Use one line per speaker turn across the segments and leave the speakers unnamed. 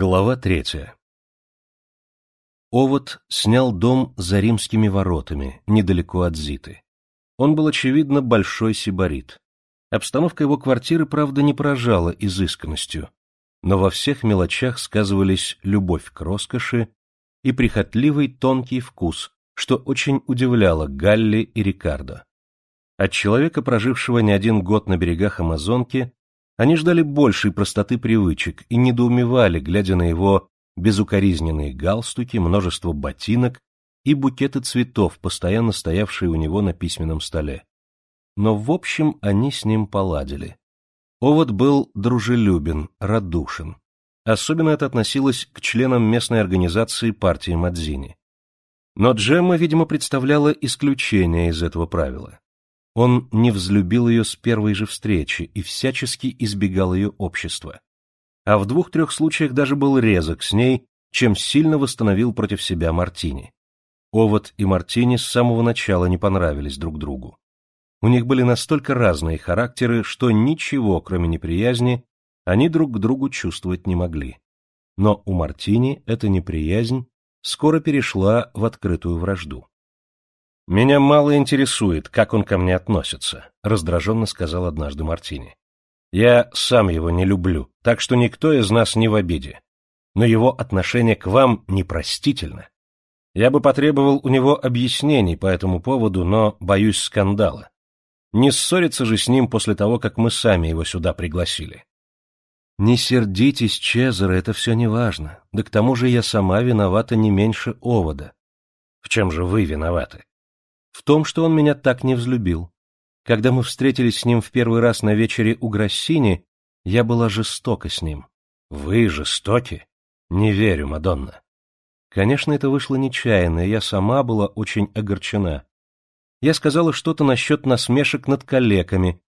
Глава третья Овод снял дом за римскими воротами, недалеко от Зиты. Он был, очевидно, большой сибарит. Обстановка его квартиры, правда, не поражала изысканностью, но во всех мелочах сказывались любовь к роскоши и прихотливый тонкий вкус, что очень удивляло Галли и Рикардо. От человека, прожившего не один год на берегах Амазонки, они ждали большей простоты привычек и недоумевали, глядя на его безукоризненные галстуки, множество ботинок и букеты цветов, постоянно стоявшие у него на письменном столе. Но в общем они с ним поладили. Овод был дружелюбен, радушен. Особенно это относилось к членам местной организации партии Мадзини. Но Джемма, видимо, представляла исключение из этого правила. Он не взлюбил ее с первой же встречи и всячески избегал ее общества. А в двух-трех случаях даже был резок с ней, чем сильно восстановил против себя Мартини. Овод и Мартини с самого начала не понравились друг другу. У них были настолько разные характеры, что ничего, кроме неприязни, они друг к другу чувствовать не могли. Но у Мартини эта неприязнь скоро перешла в открытую вражду. «Меня мало интересует, как он ко мне относится», — раздраженно сказал однажды Мартини. «Я сам его не люблю, так что никто из нас не в обиде. Но его отношение к вам непростительно. Я бы потребовал у него объяснений по этому поводу, но боюсь скандала. Не ссориться же с ним после того, как мы сами его сюда пригласили». «Не сердитесь, Чезаро, это все не важно. Да к тому же я сама виновата не меньше овода». «В чем же вы виноваты?» В том, что он меня так не взлюбил. Когда мы встретились с ним в первый раз на вечере у Грассини, я была жестока с ним. Вы жестоки? Не верю, Мадонна. Конечно, это вышло нечаянно, и я сама была очень огорчена. Я сказала что-то насчет насмешек над калеками,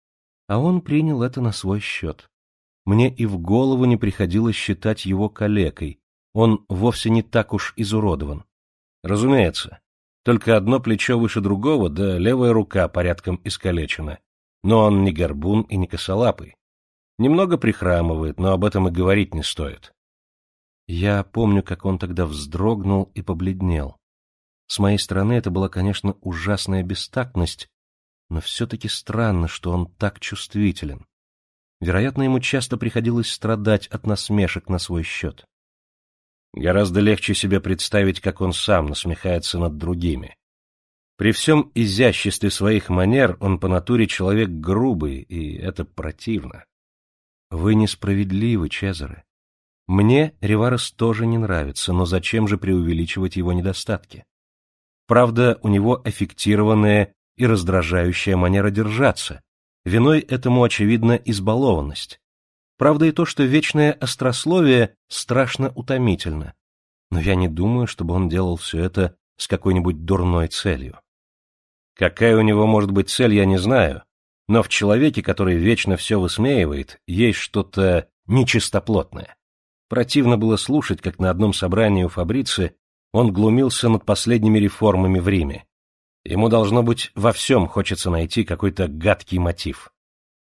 а он принял это на свой счет. Мне и в голову не приходилось считать его калекой, он вовсе не так уж изуродован. Разумеется, только одно плечо выше другого, да левая рука порядком искалечена. Но он не горбун и не косолапый. Немного прихрамывает, но об этом и говорить не стоит. Я помню, как он тогда вздрогнул и побледнел. С моей стороны это была, конечно, ужасная бестактность, но все-таки странно, что он так чувствителен. Вероятно, ему часто приходилось страдать от насмешек на свой счет. Гораздо легче себе представить, как он сам насмехается над другими. При всем изяществе своих манер он по натуре человек грубый, и это противно. Вы несправедливы, Чезаре. Мне Реварес тоже не нравится, но зачем же преувеличивать его недостатки? Правда, у него аффектированная и раздражающая манера держаться. Виной этому, очевидно, избалованность. Правда и то, что вечное острословие страшно утомительно. Но я не думаю, чтобы он делал все это с какой-нибудь дурной целью. Какая у него может быть цель, я не знаю, но в человеке, который вечно все высмеивает, есть что-то нечистоплотное. Противно было слушать, как на одном собрании у Фабрицы он глумился над последними реформами в Риме. Ему, должно быть, во всем хочется найти какой-то гадкий мотив.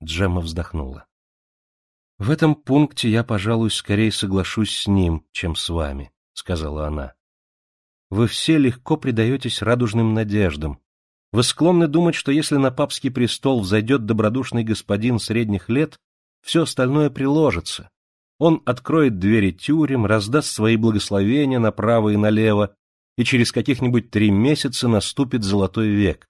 Джемма вздохнула. В этом пункте я, пожалуй, скорее соглашусь с ним, чем с вами, сказала она. Вы все легко предаетесь радужным надеждам. Вы склонны думать, что если на папский престол взойдет добродушный господин средних лет, все остальное приложится. Он откроет двери тюрем, раздаст свои благословения направо и налево, и через каких-нибудь три месяца наступит золотой век.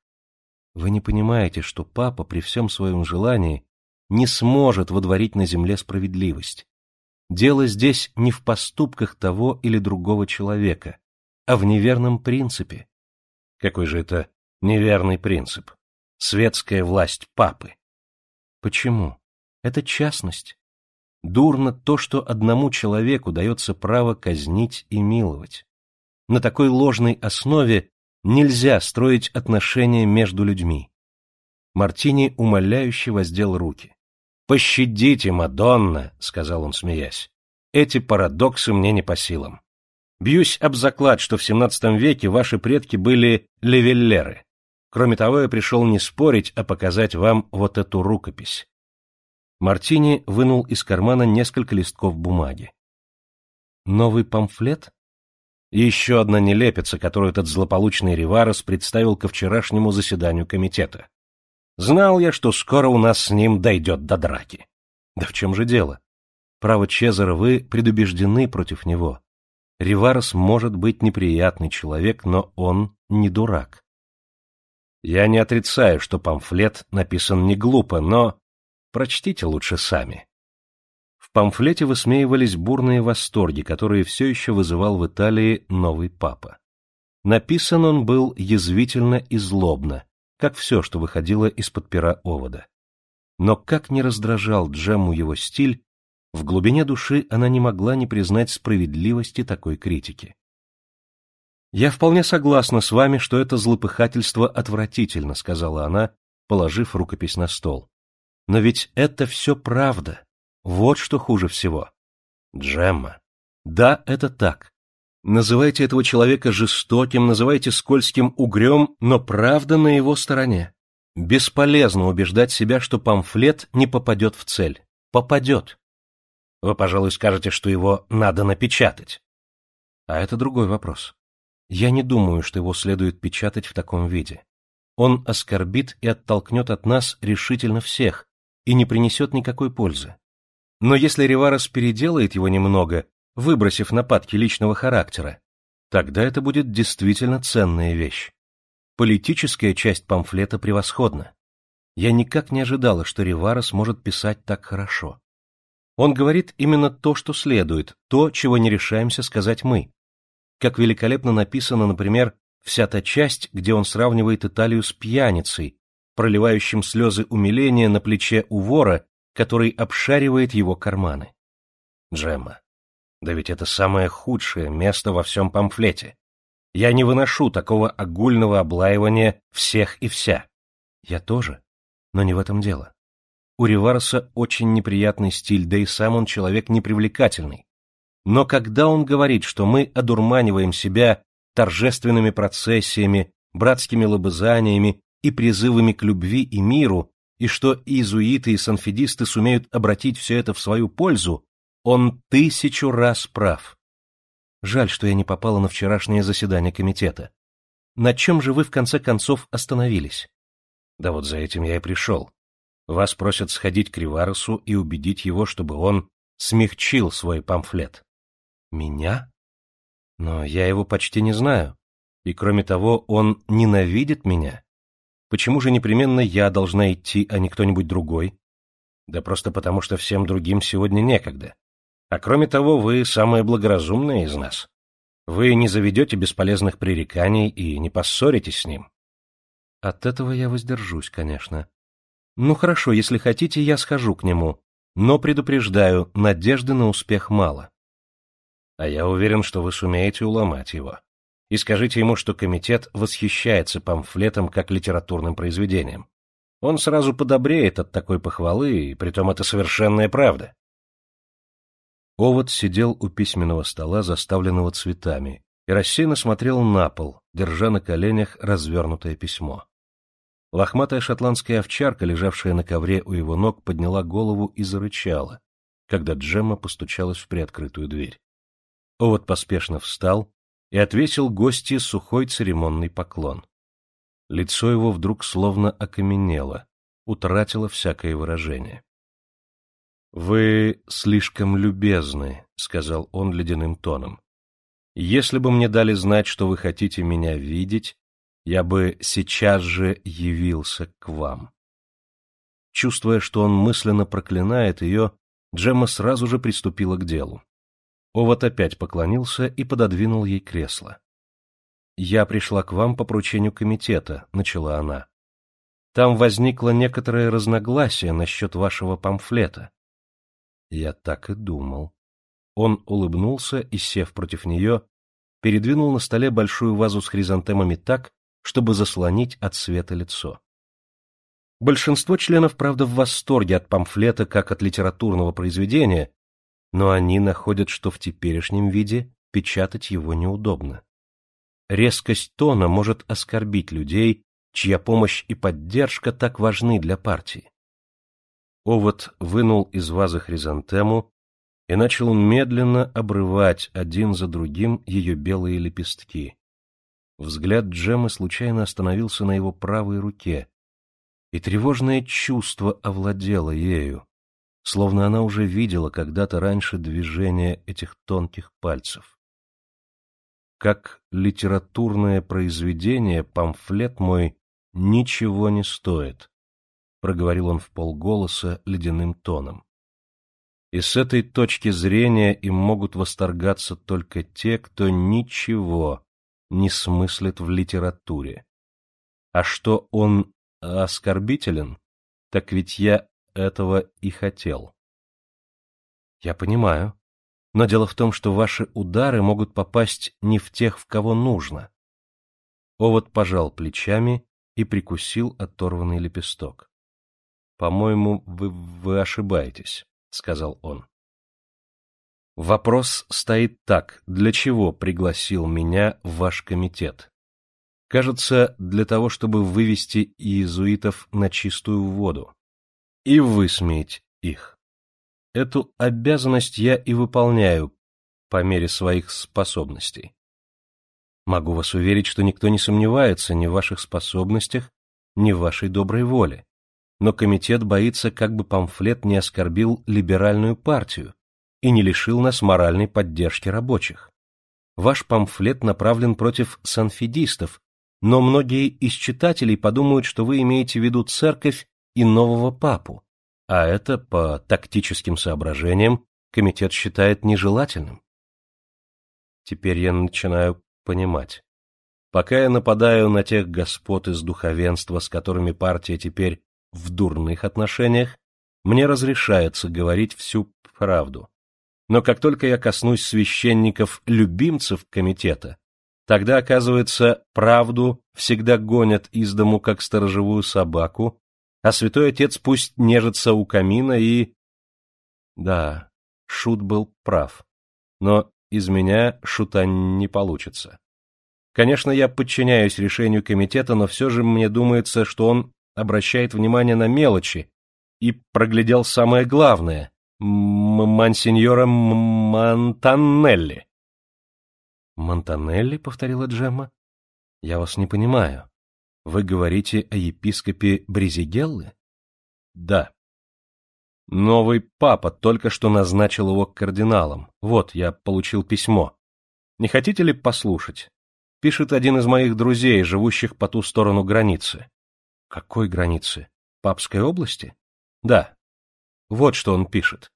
Вы не понимаете, что папа при всем своем желании не сможет водворить на земле справедливость. Дело здесь не в поступках того или другого человека, а в неверном принципе. Какой же это неверный принцип? Светская власть папы. Почему? Это частность. Дурно то, что одному человеку дается право казнить и миловать. На такой ложной основе нельзя строить отношения между людьми. Мартини умоляюще воздел руки. «Пощадите, Мадонна», — сказал он, смеясь. «Эти парадоксы мне не по силам. Бьюсь об заклад, что в XVII веке ваши предки были левеллеры. Кроме того, я пришел не спорить, а показать вам вот эту рукопись». Мартини вынул из кармана несколько листков бумаги. новый памфлет? Еще одна нелепица, которую этот злополучный Риварес представил ко вчерашнему заседанию комитета. Знал я, что скоро у нас с ним дойдет до драки. Да в чем же дело? Право Чезаро, вы предубеждены против него. Риварес может быть неприятный человек, но он не дурак. Я не отрицаю, что памфлет написан не глупо, но прочтите лучше сами. В памфлете высмеивались бурные восторги, которые все еще вызывал в Италии новый папа. Написан он был язвительно и злобно, как все, что выходило из-под пера овода. Но как не раздражал Джему его стиль, в глубине души она не могла не признать справедливости такой критики. «Я вполне согласна с вами, что это злопыхательство отвратительно», — сказала она, положив рукопись на стол. «Но ведь это все правда. Вот что хуже всего. Джемма. Да, это так. Называйте этого человека жестоким, называйте скользким угрем, но правда на его стороне. Бесполезно убеждать себя, что памфлет не попадет в цель. Попадет. Вы, пожалуй, скажете, что его надо напечатать. А это другой вопрос. Я не думаю, что его следует печатать в таком виде. Он оскорбит и оттолкнет от нас решительно всех и не принесет никакой пользы. Но если Риварес переделает его немного, выбросив нападки личного характера, тогда это будет действительно ценная вещь. Политическая часть памфлета превосходна. Я никак не ожидала, что Риварес может писать так хорошо. Он говорит именно то, что следует, то, чего не решаемся сказать мы. Как великолепно написано, например, вся та часть, где он сравнивает Италию с пьяницей, проливающим слезы умиления на плече у вора, который обшаривает его карманы. Джемма, да ведь это самое худшее место во всем памфлете. Я не выношу такого огульного облаивания всех и вся. Я тоже, но не в этом дело. У Риварса очень неприятный стиль, да и сам он человек непривлекательный. Но когда он говорит, что мы одурманиваем себя торжественными процессиями, братскими лобызаниями и призывами к любви и миру, и что иезуиты и санфедисты сумеют обратить все это в свою пользу, он тысячу раз прав. Жаль, что я не попала на вчерашнее заседание комитета. На чем же вы в конце концов остановились? Да вот за этим я и пришел. Вас просят сходить к Риварусу и убедить его, чтобы он смягчил свой памфлет. Меня? Но я его почти не знаю. И кроме того, он ненавидит меня. Почему же непременно я должна идти, а не кто-нибудь другой? Да просто потому, что всем другим сегодня некогда. А кроме того, вы самая благоразумная из нас. Вы не заведете бесполезных пререканий и не поссоритесь с ним. От этого я воздержусь, конечно. Ну хорошо, если хотите, я схожу к нему, но предупреждаю, надежды на успех мало. А я уверен, что вы сумеете уломать его. И скажите ему, что комитет восхищается памфлетом как литературным произведением. Он сразу подобреет от такой похвалы, и притом это совершенная правда. Овод сидел у письменного стола, заставленного цветами, и рассеянно смотрел на пол, держа на коленях развернутое письмо. Лохматая шотландская овчарка, лежавшая на ковре у его ног, подняла голову и зарычала, когда Джемма постучалась в приоткрытую дверь. Овод поспешно встал и отвесил гостье сухой церемонный поклон. Лицо его вдруг словно окаменело, утратило всякое выражение. — Вы слишком любезны, — сказал он ледяным тоном. — Если бы мне дали знать, что вы хотите меня видеть, я бы сейчас же явился к вам. Чувствуя, что он мысленно проклинает ее, Джемма сразу же приступила к делу. Овод опять поклонился и пододвинул ей кресло. «Я пришла к вам по поручению комитета», — начала она. «Там возникло некоторое разногласие насчет вашего памфлета». Я так и думал. Он улыбнулся и, сев против нее, передвинул на столе большую вазу с хризантемами так, чтобы заслонить от света лицо. Большинство членов, правда, в восторге от памфлета как от литературного произведения, но они находят, что в теперешнем виде печатать его неудобно. Резкость тона может оскорбить людей, чья помощь и поддержка так важны для партии. Овод вынул из вазы хризантему, и начал медленно обрывать один за другим ее белые лепестки. Взгляд Джеммы случайно остановился на его правой руке, и тревожное чувство овладело ею, словно она уже видела когда-то раньше движение этих тонких пальцев. Как литературное произведение, памфлет мой ничего не стоит, — проговорил он в полголоса ледяным тоном. И с этой точки зрения им могут восторгаться только те, кто ничего не смыслит в литературе. А что он оскорбителен, так ведь я этого и хотел. Я понимаю, но дело в том, что ваши удары могут попасть не в тех, в кого нужно. Овод пожал плечами и прикусил оторванный лепесток. — По-моему, вы, вы ошибаетесь, — сказал он. Вопрос стоит так, для чего пригласил меня ваш комитет? Кажется, для того, чтобы вывести иезуитов на чистую воду и высмеять их. Эту обязанность я и выполняю по мере своих способностей. Могу вас уверить, что никто не сомневается ни в ваших способностях, ни в вашей доброй воле. Но комитет боится, как бы памфлет не оскорбил либеральную партию и не лишил нас моральной поддержки рабочих. Ваш памфлет направлен против санфидистов, но многие из читателей подумают, что вы имеете в виду церковь и нового папу, а это, по тактическим соображениям, комитет считает нежелательным. Теперь я начинаю понимать. Пока я нападаю на тех господ из духовенства, с которыми партия теперь в дурных отношениях, мне разрешается говорить всю правду. Но как только я коснусь священников-любимцев комитета, тогда, оказывается, правду всегда гонят из дому как сторожевую собаку, а святой отец пусть нежится у камина и... Да, Шут был прав, но из меня шута не получится. Конечно, я подчиняюсь решению комитета, но все же мне думается, что он обращает внимание на мелочи и проглядел самое главное — мансиньора Монтанелли. «Монтанелли?» — повторила Джемма. «Я вас не понимаю. Вы говорите о епископе Бризигеллы? Да. Новый папа только что назначил его кардиналом. Вот, я получил письмо. Не хотите ли послушать? Пишет один из моих друзей, живущих по ту сторону границы. Какой границы? Папской области? Да. Вот что он пишет.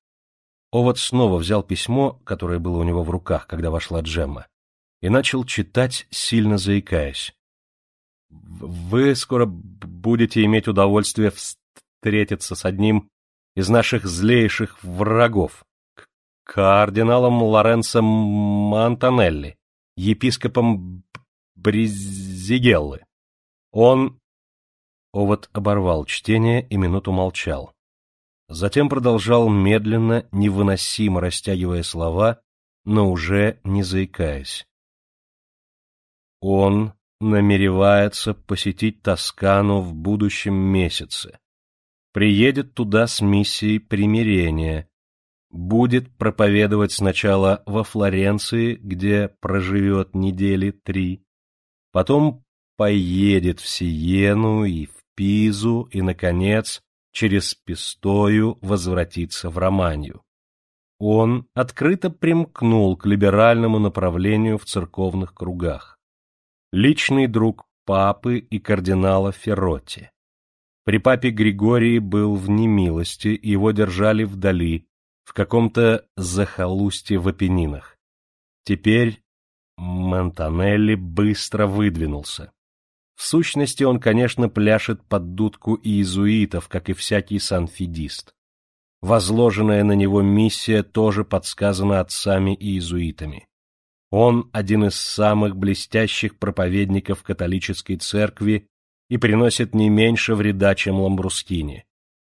Овод снова взял письмо, которое было у него в руках, когда вошла Джемма, и начал читать, сильно заикаясь. Вы скоро будете иметь удовольствие встретиться с одним из наших злейших врагов, кардиналом Лоренцо Монтанелли, епископом Бризигеллы. Он... Овод оборвал чтение и минуту молчал. Затем продолжал медленно, невыносимо растягивая слова, но уже не заикаясь. Он намеревается посетить Тоскану в будущем месяце. Приедет туда с миссией примирения. Будет проповедовать сначала во Флоренции, где проживет недели три. Потом поедет в Сиену и в Пизу, и, наконец, через Пистою возвратится в Романию. Он открыто примкнул к либеральному направлению в церковных кругах личный друг папы и кардинала Ферроти. При папе Григории был в немилости, его держали вдали, в каком-то захолустье в Апеннинах. Теперь Монтанелли быстро выдвинулся. В сущности, он, конечно, пляшет под дудку иезуитов, как и всякий санфидист. Возложенная на него миссия тоже подсказана отцами иезуитами. Он один из самых блестящих проповедников католической церкви и приносит не меньше вреда, чем Ламбрускини.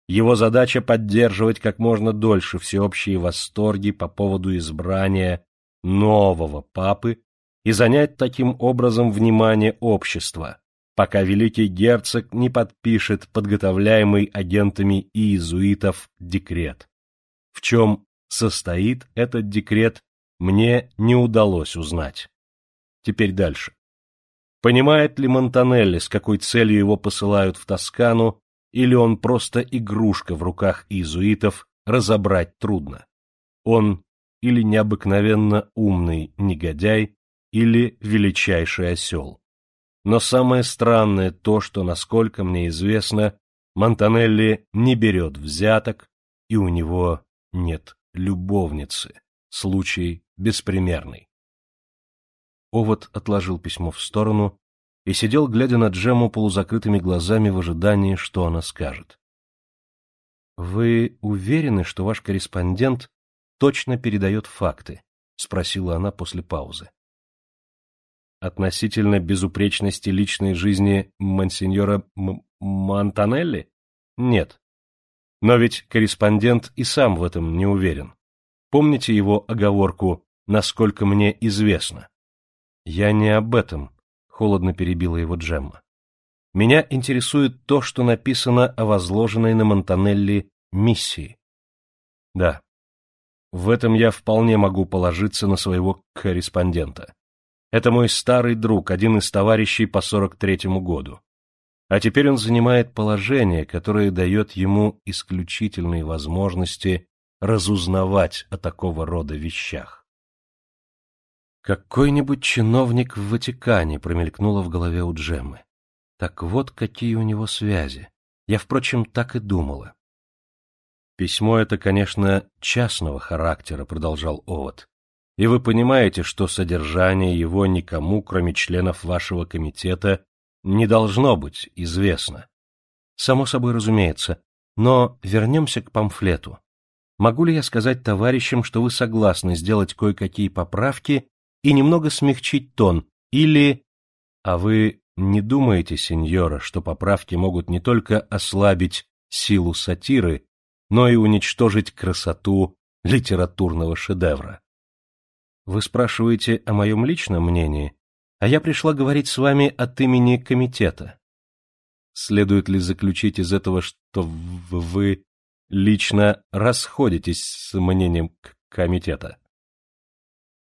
Его задача поддерживать как можно дольше всеобщие восторги по поводу избрания нового папы и занять таким образом внимание общества, пока великий герцог не подпишет подготовляемый агентами иезуитов декрет, в чем состоит этот декрет, мне не удалось узнать. Теперь дальше. Понимает ли Монтанелли, с какой целью его посылают в Тоскану, или он просто игрушка в руках иезуитов, разобрать трудно. Он или необыкновенно умный негодяй, или величайший осел. Но самое странное то, что, насколько мне известно, Монтанелли не берет взяток, и у него нет любовницы. Случай беспримерный. Овод отложил письмо в сторону и сидел, глядя на Джему полузакрытыми глазами в ожидании, что она скажет. — Вы уверены, что ваш корреспондент точно передает факты? — спросила она после паузы. Относительно безупречности личной жизни мансиньора М Монтанелли? Нет. Но ведь корреспондент и сам в этом не уверен. Помните его оговорку «насколько мне известно»? Я не об этом, холодно перебила его Джемма. Меня интересует то, что написано о возложенной на Монтанелли миссии. Да. В этом я вполне могу положиться на своего корреспондента. Это мой старый друг, один из товарищей по 43-му году. А теперь он занимает положение, которое дает ему исключительные возможности разузнавать о такого рода вещах. Какой-нибудь чиновник в Ватикане промелькнуло в голове у Джеммы. Так вот, какие у него связи. Я, впрочем, так и думала. Письмо это, конечно, частного характера, продолжал Овод. И вы понимаете, что содержание его никому, кроме членов вашего комитета, не должно быть известно. Само собой разумеется. Но вернемся к памфлету. Могу ли я сказать товарищам, что вы согласны сделать кое-какие поправки и немного смягчить тон, или... А вы не думаете, сеньора, что поправки могут не только ослабить силу сатиры, но и уничтожить красоту литературного шедевра? Вы спрашиваете о моем личном мнении, а я пришла говорить с вами от имени комитета. Следует ли заключить из этого, что вы лично расходитесь с мнением комитета?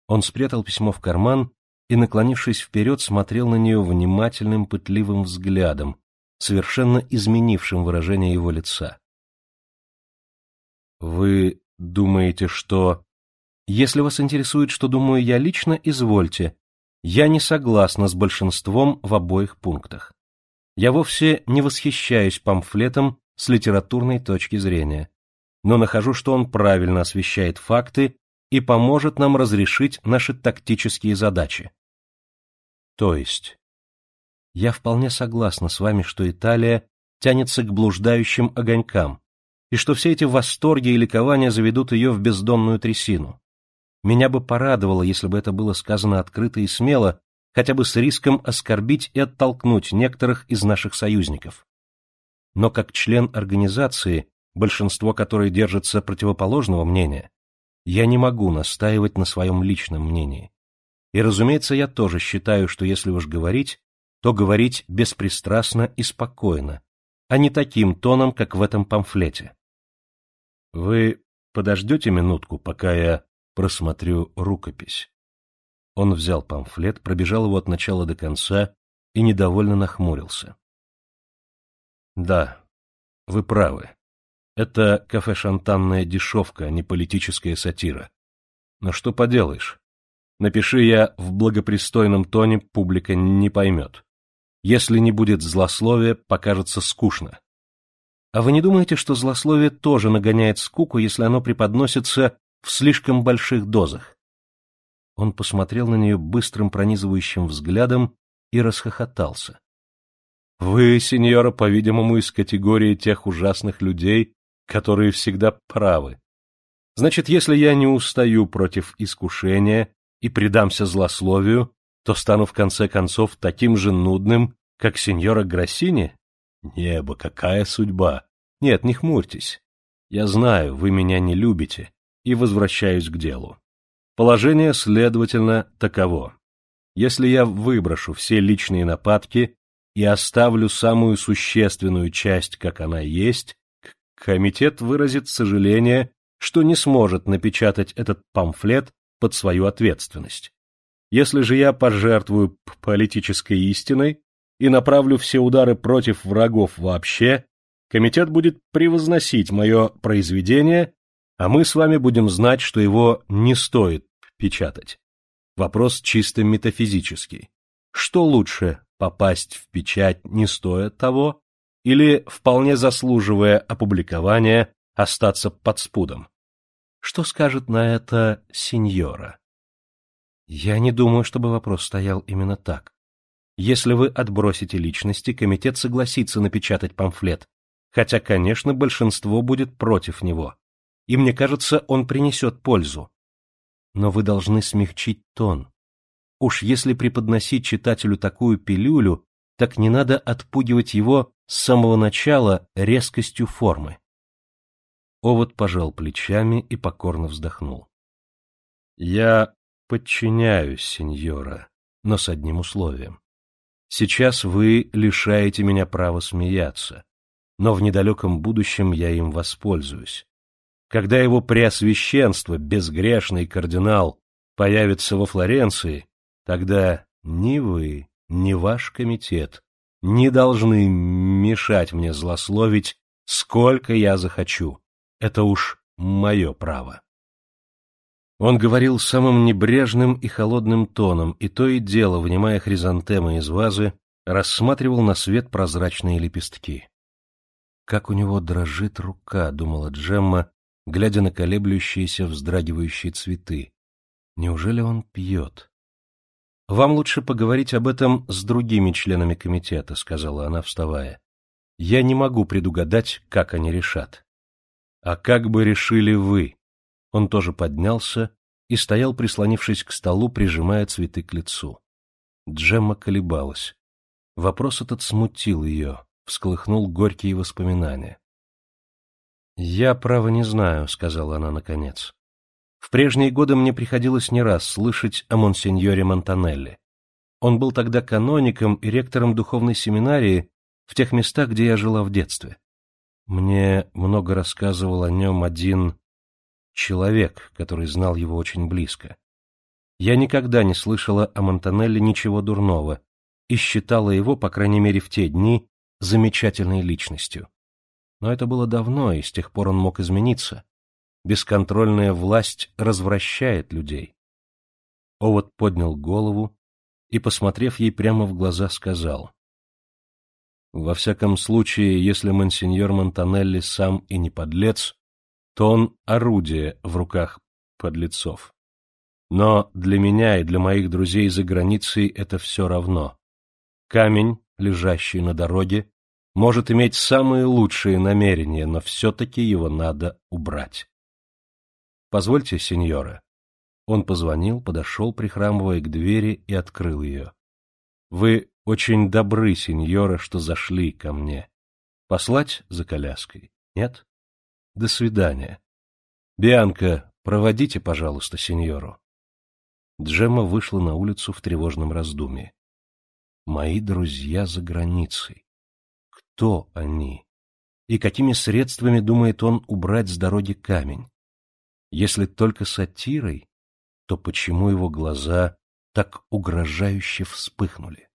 Он спрятал письмо в карман и, наклонившись вперед, смотрел на нее внимательным, пытливым взглядом, совершенно изменившим выражение его лица. «Вы думаете, что...» «Если вас интересует, что думаю я лично, извольте. Я не согласна с большинством в обоих пунктах. Я вовсе не восхищаюсь памфлетом с литературной точки зрения, но нахожу, что он правильно освещает факты и поможет нам разрешить наши тактические задачи. То есть, я вполне согласна с вами, что Италия тянется к блуждающим огонькам, и что все эти восторги и ликования заведут ее в бездонную трясину. Меня бы порадовало, если бы это было сказано открыто и смело, хотя бы с риском оскорбить и оттолкнуть некоторых из наших союзников. Но как член организации, большинство которой держится противоположного мнения, я не могу настаивать на своем личном мнении. И, разумеется, я тоже считаю, что если уж говорить, то говорить беспристрастно и спокойно, а не таким тоном, как в этом памфлете. Вы подождете минутку, пока я просмотрю рукопись. Он взял памфлет, пробежал его от начала до конца и недовольно нахмурился. Да, вы правы. Это кафе-шантанная дешевка, а не политическая сатира. Но что поделаешь? Напиши я в благопристойном тоне, публика не поймет. Если не будет злословия, покажется скучно. А вы не думаете, что злословие тоже нагоняет скуку, если оно преподносится в слишком больших дозах? Он посмотрел на нее быстрым пронизывающим взглядом и расхохотался. — Вы, сеньора, по-видимому, из категории тех ужасных людей, которые всегда правы. Значит, если я не устаю против искушения и предамся злословию, то стану в конце концов таким же нудным, как сеньора Гроссини? Небо, какая судьба! Нет, не хмурьтесь. Я знаю, вы меня не любите, и возвращаюсь к делу. Положение, следовательно, таково. Если я выброшу все личные нападки и оставлю самую существенную часть, как она есть, Комитет выразит сожаление что не сможет напечатать этот памфлет под свою ответственность. Если же я пожертвую политической истиной и направлю все удары против врагов вообще, комитет будет превозносить мое произведение, а мы с вами будем знать, что его не стоит печатать. Вопрос чисто метафизический. Что лучше, попасть в печать не стоя того, или, вполне заслуживая опубликования, остаться под спудом? Что скажет на это сеньора? Я не думаю, чтобы вопрос стоял именно так. Если вы отбросите личности, комитет согласится напечатать памфлет, хотя, конечно, большинство будет против него. И мне кажется, он принесет пользу но вы должны смягчить тон. Уж если преподносить читателю такую пилюлю, так не надо отпугивать его с самого начала резкостью формы. Овод пожал плечами и покорно вздохнул. — Я подчиняюсь, сеньора, но с одним условием. Сейчас вы лишаете меня права смеяться, но в недалеком будущем я им воспользуюсь. Когда его преосвященство, безгрешный кардинал, появится во Флоренции, тогда ни вы, ни ваш комитет не должны мешать мне злословить, сколько я захочу. Это уж мое право. Он говорил самым небрежным и холодным тоном, и то и дело, внимая хризантемы из вазы, рассматривал на свет прозрачные лепестки. «Как у него дрожит рука», — думала Джемма, глядя на колеблющиеся вздрагивающие цветы. Неужели он пьет? — Вам лучше поговорить об этом с другими членами комитета, — сказала она, вставая. — Я не могу предугадать, как они решат. — А как бы решили вы? Он тоже поднялся и стоял, прислонившись к столу, прижимая цветы к лицу. Джемма колебалась. Вопрос этот смутил ее, всколыхнул горькие воспоминания. «Я, право, не знаю», — сказала она наконец. «В прежние годы мне приходилось не раз слышать о монсеньоре Монтанелли. Он был тогда каноником и ректором духовной семинарии в тех местах, где я жила в детстве. Мне много рассказывал о нем один человек, который знал его очень близко. Я никогда не слышала о Монтанелли ничего дурного и считала его, по крайней мере в те дни, замечательной личностью. Но это было давно, и с тех пор он мог измениться. Бесконтрольная власть развращает людей. Овод поднял голову и, посмотрев ей прямо в глаза, сказал. Во всяком случае, если монсеньор Монтанелли сам и не подлец, то он орудие в руках подлецов. Но для меня и для моих друзей за границей это все равно. Камень, лежащий на дороге, может иметь самые лучшие намерения, но все-таки его надо убрать. Позвольте, сеньора. Он позвонил, подошел, прихрамывая к двери, и открыл ее. Вы очень добры, сеньора, что зашли ко мне. Послать за коляской? Нет? До свидания. Бианка, проводите, пожалуйста, сеньору. Джемма вышла на улицу в тревожном раздумье. Мои друзья за границей кто они и какими средствами думает он убрать с дороги камень. Если только сатирой, то почему его глаза так угрожающе вспыхнули?